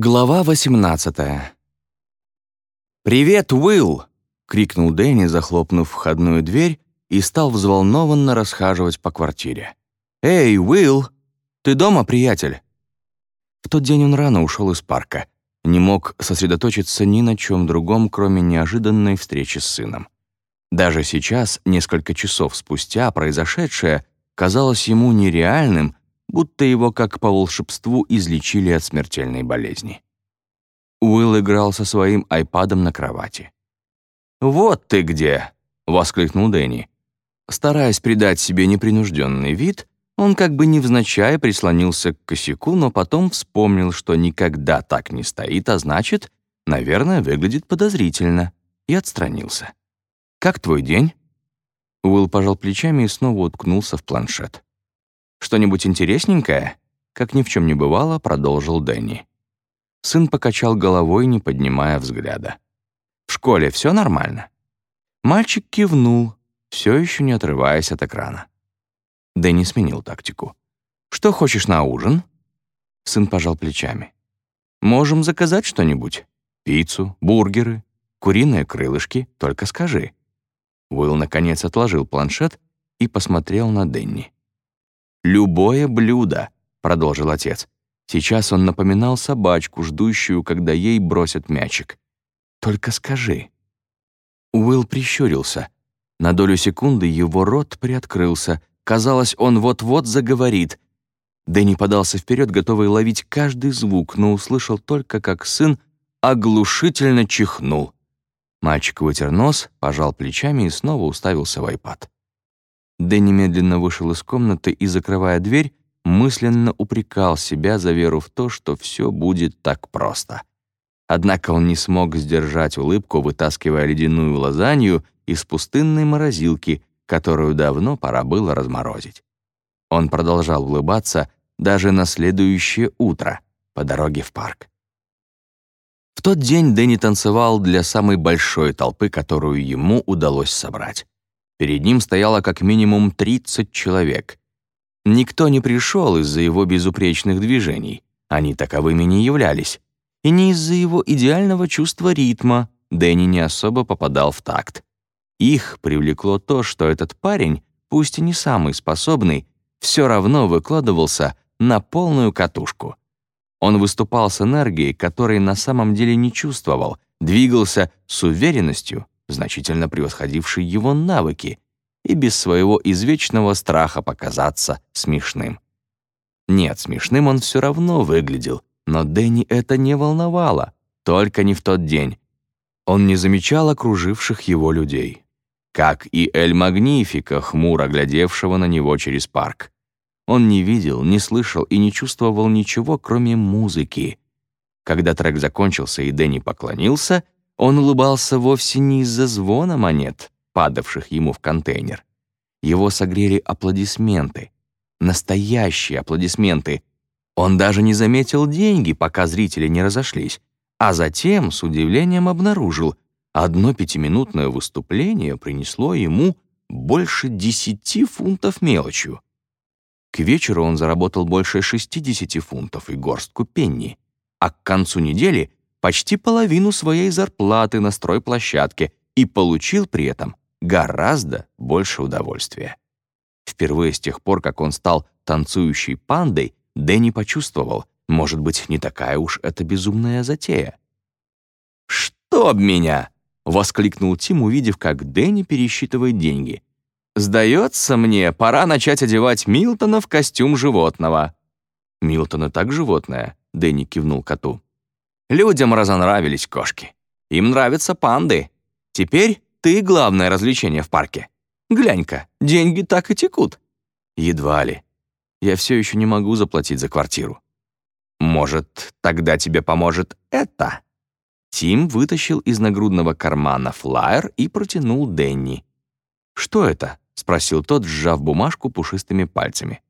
Глава 18 «Привет, Уилл!» — крикнул Дэнни, захлопнув входную дверь, и стал взволнованно расхаживать по квартире. «Эй, Уилл! Ты дома, приятель?» В тот день он рано ушел из парка. Не мог сосредоточиться ни на чем другом, кроме неожиданной встречи с сыном. Даже сейчас, несколько часов спустя, произошедшее казалось ему нереальным будто его как по волшебству излечили от смертельной болезни. Уилл играл со своим айпадом на кровати. «Вот ты где!» — воскликнул Дэнни. Стараясь придать себе непринужденный вид, он как бы невзначай прислонился к косяку, но потом вспомнил, что никогда так не стоит, а значит, наверное, выглядит подозрительно, и отстранился. «Как твой день?» Уилл пожал плечами и снова уткнулся в планшет. «Что-нибудь интересненькое?» Как ни в чем не бывало, продолжил Дэнни. Сын покачал головой, не поднимая взгляда. «В школе все нормально?» Мальчик кивнул, все еще не отрываясь от экрана. Дэнни сменил тактику. «Что хочешь на ужин?» Сын пожал плечами. «Можем заказать что-нибудь. Пиццу, бургеры, куриные крылышки, только скажи». Уилл, наконец, отложил планшет и посмотрел на Дэнни. «Любое блюдо», — продолжил отец. Сейчас он напоминал собачку, ждущую, когда ей бросят мячик. «Только скажи». Уилл прищурился. На долю секунды его рот приоткрылся. Казалось, он вот-вот заговорит. Дэнни подался вперед, готовый ловить каждый звук, но услышал только, как сын оглушительно чихнул. Мальчик вытер нос, пожал плечами и снова уставился в айпад. Дэнни медленно вышел из комнаты и, закрывая дверь, мысленно упрекал себя за веру в то, что все будет так просто. Однако он не смог сдержать улыбку, вытаскивая ледяную лазанью из пустынной морозилки, которую давно пора было разморозить. Он продолжал улыбаться даже на следующее утро по дороге в парк. В тот день Дэнни танцевал для самой большой толпы, которую ему удалось собрать. Перед ним стояло как минимум 30 человек. Никто не пришел из-за его безупречных движений, они таковыми не являлись, и не из-за его идеального чувства ритма, Дэнни не особо попадал в такт. Их привлекло то, что этот парень, пусть и не самый способный, все равно выкладывался на полную катушку. Он выступал с энергией, которой на самом деле не чувствовал, двигался с уверенностью, значительно превосходивший его навыки, и без своего извечного страха показаться смешным. Нет, смешным он все равно выглядел, но Дэнни это не волновало, только не в тот день. Он не замечал окруживших его людей. Как и Эль Магнифика, хмуро глядевшего на него через парк. Он не видел, не слышал и не чувствовал ничего, кроме музыки. Когда трек закончился и Дэнни поклонился — он улыбался вовсе не из-за звона монет, падавших ему в контейнер. Его согрели аплодисменты. Настоящие аплодисменты. Он даже не заметил деньги, пока зрители не разошлись, а затем с удивлением обнаружил, одно пятиминутное выступление принесло ему больше десяти фунтов мелочью. К вечеру он заработал больше 60 фунтов и горстку пенни, а к концу недели почти половину своей зарплаты на стройплощадке и получил при этом гораздо больше удовольствия. Впервые с тех пор, как он стал танцующей пандой, Дэнни почувствовал, может быть, не такая уж это безумная затея. «Чтоб меня!» — воскликнул Тим, увидев, как Дэнни пересчитывает деньги. «Сдается мне, пора начать одевать Милтона в костюм животного». «Милтон и так животное», — Дэнни кивнул коту. Людям разонравились кошки. Им нравятся панды. Теперь ты главное развлечение в парке. Глянь-ка, деньги так и текут. Едва ли. Я все еще не могу заплатить за квартиру. Может, тогда тебе поможет это? Тим вытащил из нагрудного кармана флаер и протянул Денни. «Что это?» — спросил тот, сжав бумажку пушистыми пальцами.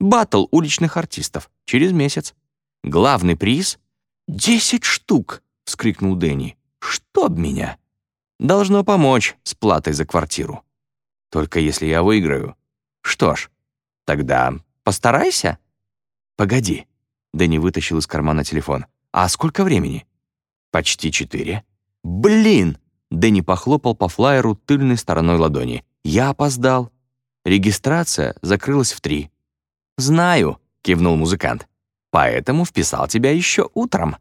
«Баттл уличных артистов. Через месяц. Главный приз «Десять штук!» — вскрикнул Дэнни. «Чтоб меня!» «Должно помочь с платой за квартиру. Только если я выиграю. Что ж, тогда постарайся». «Погоди». Дэнни вытащил из кармана телефон. А сколько времени?» «Почти четыре». «Блин!» Дэнни похлопал по флайеру тыльной стороной ладони. «Я опоздал. Регистрация закрылась в три». «Знаю», — кивнул музыкант. «Поэтому вписал тебя еще утром».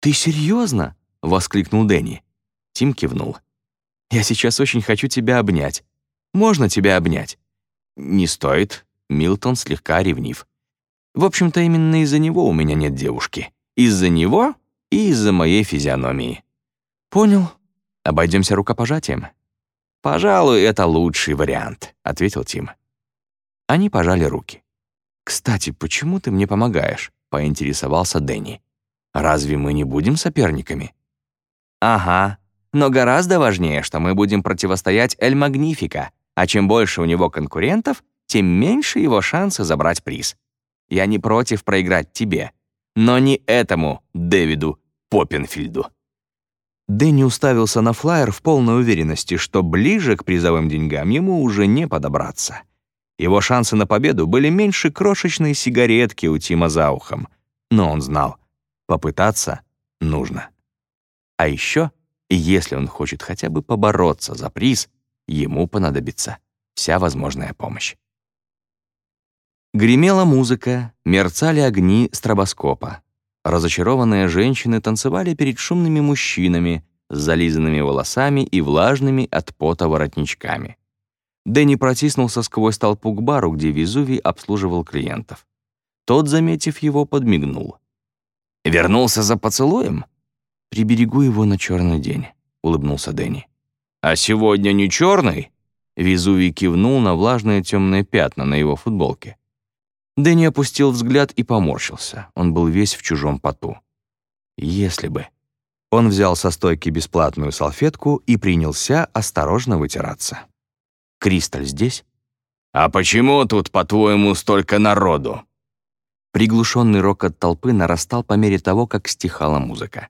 «Ты серьезно?» — воскликнул Дэнни. Тим кивнул. «Я сейчас очень хочу тебя обнять. Можно тебя обнять?» «Не стоит». Милтон слегка ревнив. «В общем-то, именно из-за него у меня нет девушки. Из-за него и из-за моей физиономии». «Понял. Обойдемся рукопожатием?» «Пожалуй, это лучший вариант», — ответил Тим. Они пожали руки. «Кстати, почему ты мне помогаешь?» — поинтересовался Дэнни. «Разве мы не будем соперниками?» «Ага, но гораздо важнее, что мы будем противостоять Эль Магнифика, а чем больше у него конкурентов, тем меньше его шансы забрать приз. Я не против проиграть тебе, но не этому Дэвиду Поппенфильду». Дэнни уставился на флаер в полной уверенности, что ближе к призовым деньгам ему уже не подобраться. Его шансы на победу были меньше крошечной сигаретки у Тима за ухом. Но он знал, попытаться нужно. А еще, если он хочет хотя бы побороться за приз, ему понадобится вся возможная помощь. Гремела музыка, мерцали огни стробоскопа. Разочарованные женщины танцевали перед шумными мужчинами с зализанными волосами и влажными от пота воротничками. Дэнни протиснулся сквозь толпу к бару, где Везувий обслуживал клиентов. Тот, заметив его, подмигнул. «Вернулся за поцелуем?» «Приберегу его на черный день», — улыбнулся Дэнни. «А сегодня не черный?» Везувий кивнул на влажные темные пятна на его футболке. Дэнни опустил взгляд и поморщился. Он был весь в чужом поту. Если бы. Он взял со стойки бесплатную салфетку и принялся осторожно вытираться. «Кристаль здесь?» «А почему тут, по-твоему, столько народу?» Приглушенный рокот толпы нарастал по мере того, как стихала музыка.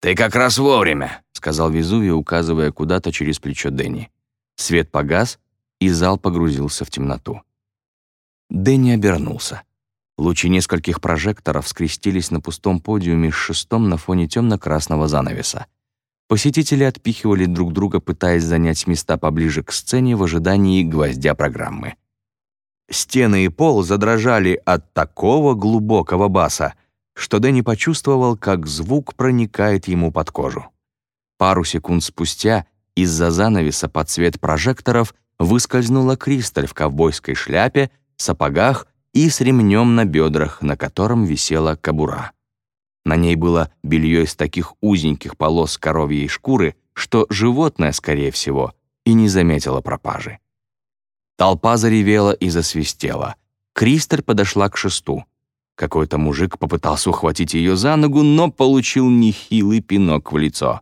«Ты как раз вовремя», — сказал Везувий, указывая куда-то через плечо Дэнни. Свет погас, и зал погрузился в темноту. Дэнни обернулся. Лучи нескольких прожекторов скрестились на пустом подиуме с шестом на фоне темно-красного занавеса. Посетители отпихивали друг друга, пытаясь занять места поближе к сцене в ожидании гвоздя программы. Стены и пол задрожали от такого глубокого баса, что Дэнни почувствовал, как звук проникает ему под кожу. Пару секунд спустя из-за занавеса под цвет прожекторов выскользнула Кристаль в ковбойской шляпе сапогах и с ремнем на бедрах, на котором висела кобура. На ней было белье из таких узеньких полос коровьей шкуры, что животное, скорее всего, и не заметило пропажи. Толпа заревела и засвистела. Кристаль подошла к шесту. Какой-то мужик попытался ухватить ее за ногу, но получил нехилый пинок в лицо.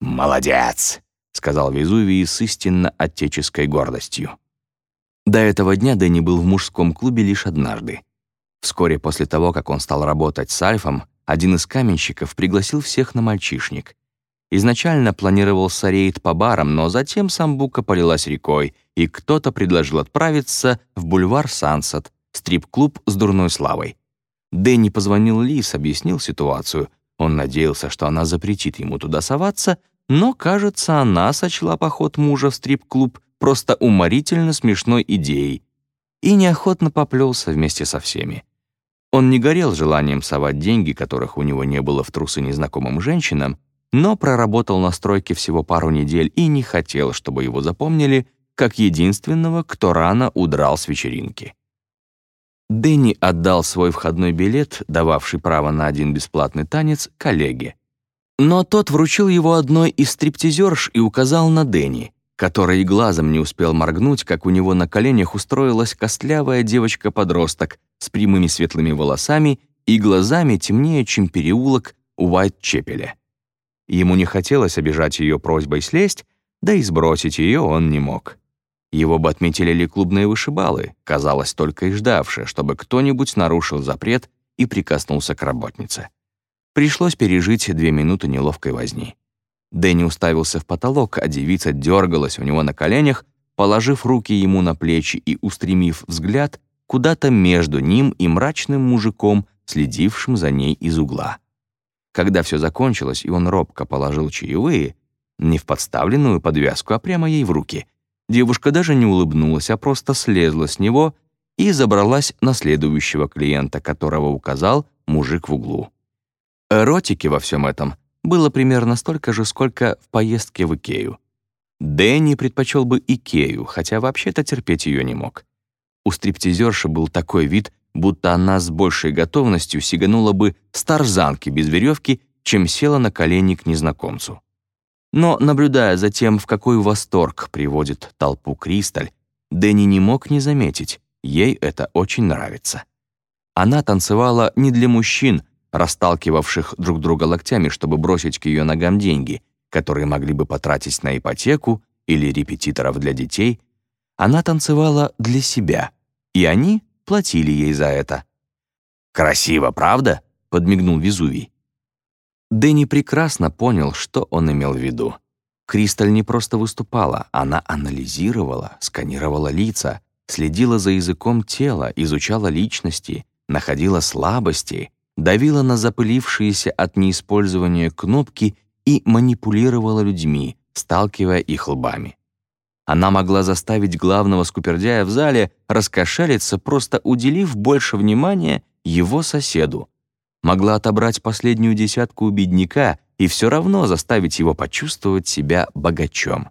«Молодец!» — сказал Везувий с истинно отеческой гордостью. До этого дня Дэнни был в мужском клубе лишь однажды. Вскоре после того, как он стал работать с Альфом, один из каменщиков пригласил всех на мальчишник. Изначально планировался рейд по барам, но затем самбука полилась рекой, и кто-то предложил отправиться в бульвар Сансет, стрип-клуб с дурной славой. Дэнни позвонил Лис, объяснил ситуацию. Он надеялся, что она запретит ему туда соваться, но, кажется, она сочла поход мужа в стрип-клуб просто уморительно смешной идеей и неохотно поплелся вместе со всеми. Он не горел желанием совать деньги, которых у него не было в трусы незнакомым женщинам, но проработал на стройке всего пару недель и не хотел, чтобы его запомнили как единственного, кто рано удрал с вечеринки. Дэнни отдал свой входной билет, дававший право на один бесплатный танец, коллеге. Но тот вручил его одной из стриптизерш и указал на Дэнни который и глазом не успел моргнуть, как у него на коленях устроилась костлявая девочка-подросток с прямыми светлыми волосами и глазами темнее, чем переулок Уайт-Чепеля. Ему не хотелось обижать ее просьбой слезть, да и сбросить ее он не мог. Его бы отметили клубные вышибалы, казалось, только и ждавшие, чтобы кто-нибудь нарушил запрет и прикоснулся к работнице. Пришлось пережить две минуты неловкой возни. Дэнни уставился в потолок, а девица дергалась у него на коленях, положив руки ему на плечи и устремив взгляд куда-то между ним и мрачным мужиком, следившим за ней из угла. когда все закончилось, и он робко положил чаевые, не в подставленную подвязку, а прямо ей в руки, девушка даже не улыбнулась, а просто слезла с него и забралась на следующего клиента, которого указал мужик в углу. Эротики во всем этом было примерно столько же, сколько в поездке в Икею. Дэнни предпочел бы Икею, хотя вообще-то терпеть ее не мог. У стриптизерши был такой вид, будто она с большей готовностью сиганула бы с тарзанки без веревки, чем села на колени к незнакомцу. Но, наблюдая за тем, в какой восторг приводит толпу Кристаль, Дэнни не мог не заметить, ей это очень нравится. Она танцевала не для мужчин, расталкивавших друг друга локтями, чтобы бросить к ее ногам деньги, которые могли бы потратить на ипотеку или репетиторов для детей. Она танцевала для себя, и они платили ей за это. «Красиво, правда?» — подмигнул Везувий. Дэнни прекрасно понял, что он имел в виду. Кристаль не просто выступала, она анализировала, сканировала лица, следила за языком тела, изучала личности, находила слабости, давила на запылившиеся от неиспользования кнопки и манипулировала людьми, сталкивая их лбами. Она могла заставить главного скупердяя в зале раскошелиться, просто уделив больше внимания его соседу. Могла отобрать последнюю десятку у бедняка и все равно заставить его почувствовать себя богачом.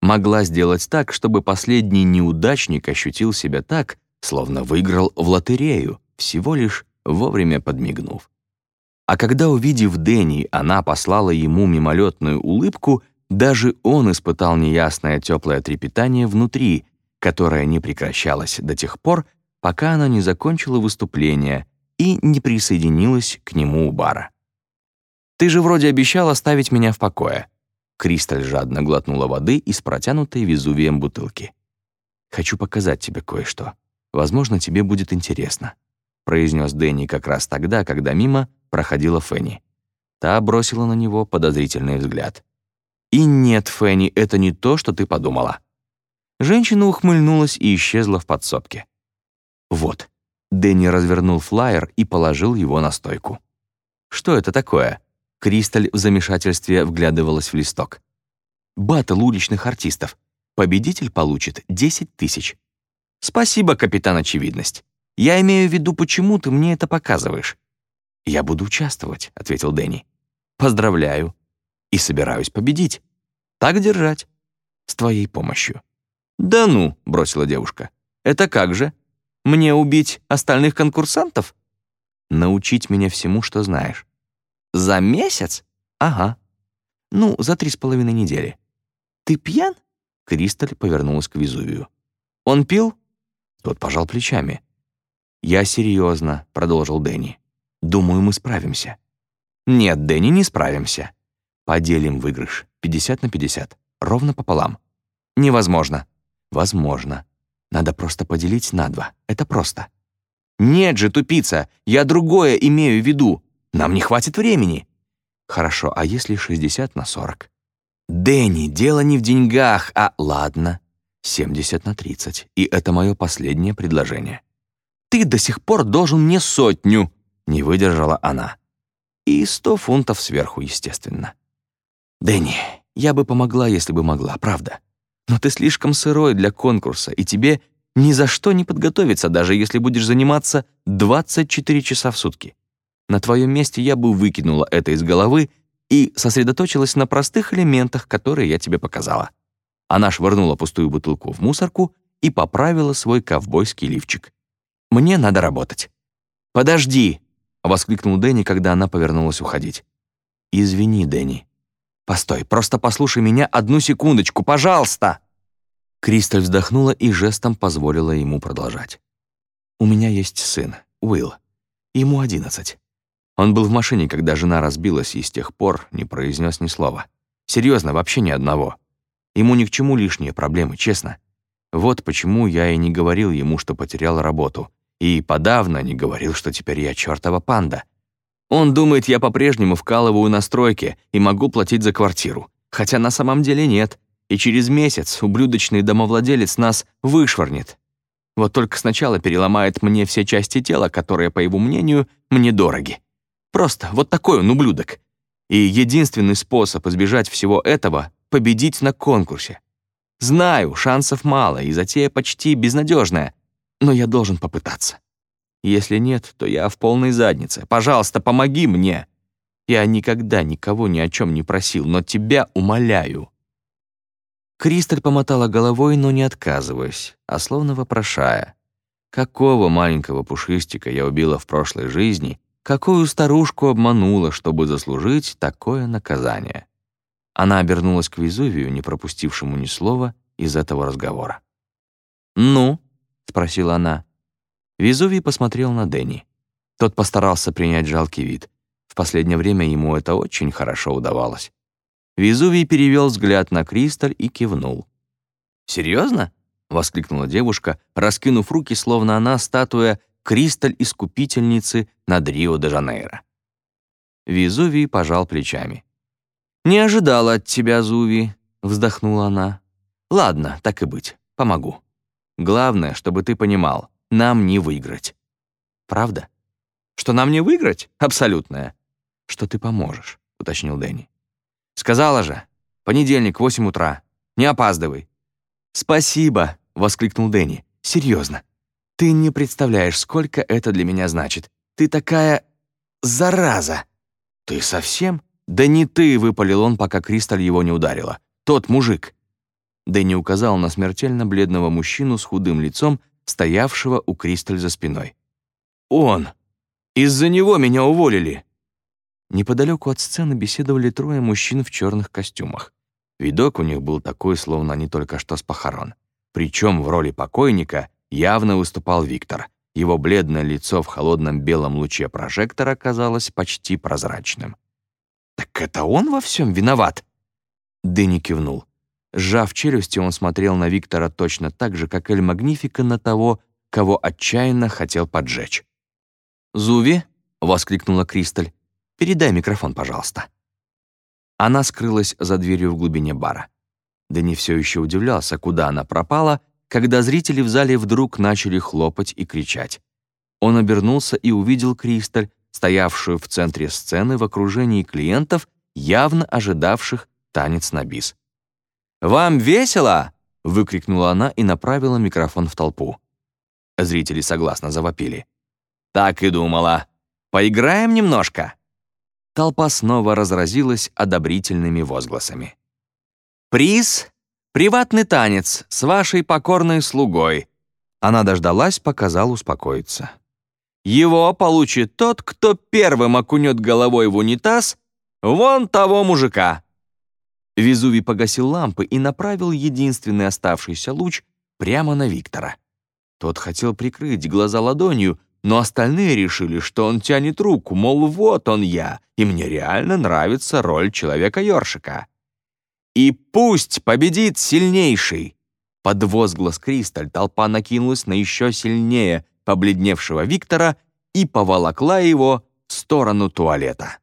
Могла сделать так, чтобы последний неудачник ощутил себя так, словно выиграл в лотерею, всего лишь вовремя подмигнув. А когда, увидев Дэнни, она послала ему мимолетную улыбку, даже он испытал неясное теплое трепетание внутри, которое не прекращалось до тех пор, пока она не закончила выступление и не присоединилась к нему у бара. «Ты же вроде обещал оставить меня в покое». Кристаль жадно глотнула воды из протянутой Везувием бутылки. «Хочу показать тебе кое-что. Возможно, тебе будет интересно» произнес Дэнни как раз тогда, когда мимо проходила Фенни. Та бросила на него подозрительный взгляд. «И нет, Фенни, это не то, что ты подумала». Женщина ухмыльнулась и исчезла в подсобке. «Вот». Дэнни развернул флаер и положил его на стойку. «Что это такое?» Кристаль в замешательстве вглядывалась в листок. «Баттл уличных артистов. Победитель получит 10 тысяч». «Спасибо, капитан Очевидность. Я имею в виду, почему ты мне это показываешь?» «Я буду участвовать», — ответил Дэнни. «Поздравляю. И собираюсь победить. Так держать. С твоей помощью». «Да ну», — бросила девушка. «Это как же? Мне убить остальных конкурсантов?» «Научить меня всему, что знаешь». «За месяц?» «Ага. Ну, за три с половиной недели». «Ты пьян?» Кристаль повернулась к Везувию. «Он пил?» Тот пожал плечами. «Я серьезно», — продолжил Дэнни. «Думаю, мы справимся». «Нет, Дэнни, не справимся. Поделим выигрыш. 50 на 50. Ровно пополам». «Невозможно». «Возможно. Надо просто поделить на два. Это просто». «Нет же, тупица, я другое имею в виду. Нам не хватит времени». «Хорошо, а если 60 на 40?» «Дэнни, дело не в деньгах, а ладно. 70 на 30. И это мое последнее предложение» ты до сих пор должен мне сотню», — не выдержала она. И сто фунтов сверху, естественно. «Дэнни, я бы помогла, если бы могла, правда. Но ты слишком сырой для конкурса, и тебе ни за что не подготовиться, даже если будешь заниматься 24 часа в сутки. На твоем месте я бы выкинула это из головы и сосредоточилась на простых элементах, которые я тебе показала». Она швырнула пустую бутылку в мусорку и поправила свой ковбойский лифчик. Мне надо работать». «Подожди!» — воскликнул Дэнни, когда она повернулась уходить. «Извини, Дэнни. Постой, просто послушай меня одну секундочку, пожалуйста!» Кристаль вздохнула и жестом позволила ему продолжать. «У меня есть сын, Уилл. Ему одиннадцать. Он был в машине, когда жена разбилась, и с тех пор не произнес ни слова. Серьезно, вообще ни одного. Ему ни к чему лишние проблемы, честно. Вот почему я и не говорил ему, что потерял работу, и подавно не говорил, что теперь я чертова панда. Он думает, я по-прежнему вкалываю на стройке и могу платить за квартиру. Хотя на самом деле нет. И через месяц ублюдочный домовладелец нас вышвырнет. Вот только сначала переломает мне все части тела, которые, по его мнению, мне дороги. Просто вот такой он ублюдок. И единственный способ избежать всего этого — победить на конкурсе. Знаю, шансов мало, и затея почти безнадежная, но я должен попытаться. Если нет, то я в полной заднице. Пожалуйста, помоги мне. Я никогда никого ни о чем не просил, но тебя умоляю». Кристаль помотала головой, но не отказываясь, а словно вопрошая. «Какого маленького пушистика я убила в прошлой жизни, какую старушку обманула, чтобы заслужить такое наказание?» Она обернулась к Везувию, не пропустившему ни слова из этого разговора. «Ну?» — спросила она. Везувий посмотрел на Дэнни. Тот постарался принять жалкий вид. В последнее время ему это очень хорошо удавалось. Везувий перевел взгляд на Кристаль и кивнул. «Серьезно?» — воскликнула девушка, раскинув руки, словно она статуя Кристаль-искупительницы над Рио-де-Жанейро. Везувий пожал плечами. «Не ожидала от тебя, Зуви», — вздохнула она. «Ладно, так и быть, помогу. Главное, чтобы ты понимал, нам не выиграть». «Правда?» «Что нам не выиграть? Абсолютное». «Что ты поможешь», — уточнил Дэнни. «Сказала же. Понедельник, 8 утра. Не опаздывай». «Спасибо», — воскликнул Дэнни. «Серьезно. Ты не представляешь, сколько это для меня значит. Ты такая... зараза». «Ты совсем?» «Да не ты», — выпалил он, пока Кристаль его не ударила. «Тот мужик». Дэнни указал на смертельно бледного мужчину с худым лицом, стоявшего у Кристаль за спиной. «Он! Из-за него меня уволили!» Неподалеку от сцены беседовали трое мужчин в черных костюмах. Видок у них был такой, словно они только что с похорон. Причем в роли покойника явно выступал Виктор. Его бледное лицо в холодном белом луче прожектора казалось почти прозрачным. «Так это он во всем виноват?» Дэнни кивнул. Сжав челюсти, он смотрел на Виктора точно так же, как Эль Магнифика на того, кого отчаянно хотел поджечь. «Зуви?» — воскликнула Кристаль. «Передай микрофон, пожалуйста». Она скрылась за дверью в глубине бара. Дэнни все еще удивлялся, куда она пропала, когда зрители в зале вдруг начали хлопать и кричать. Он обернулся и увидел Кристаль, стоявшую в центре сцены в окружении клиентов, явно ожидавших танец на бис. «Вам весело?» — выкрикнула она и направила микрофон в толпу. Зрители согласно завопили. «Так и думала. Поиграем немножко?» Толпа снова разразилась одобрительными возгласами. «Приз — приватный танец с вашей покорной слугой». Она дождалась, пока зал успокоится. «Его получит тот, кто первым окунет головой в унитаз вон того мужика». Везувий погасил лампы и направил единственный оставшийся луч прямо на Виктора. Тот хотел прикрыть глаза ладонью, но остальные решили, что он тянет руку, мол, вот он я, и мне реально нравится роль человека-ёршика. «И пусть победит сильнейший!» Под возглас Кристаль толпа накинулась на еще сильнее побледневшего Виктора и поволокла его в сторону туалета.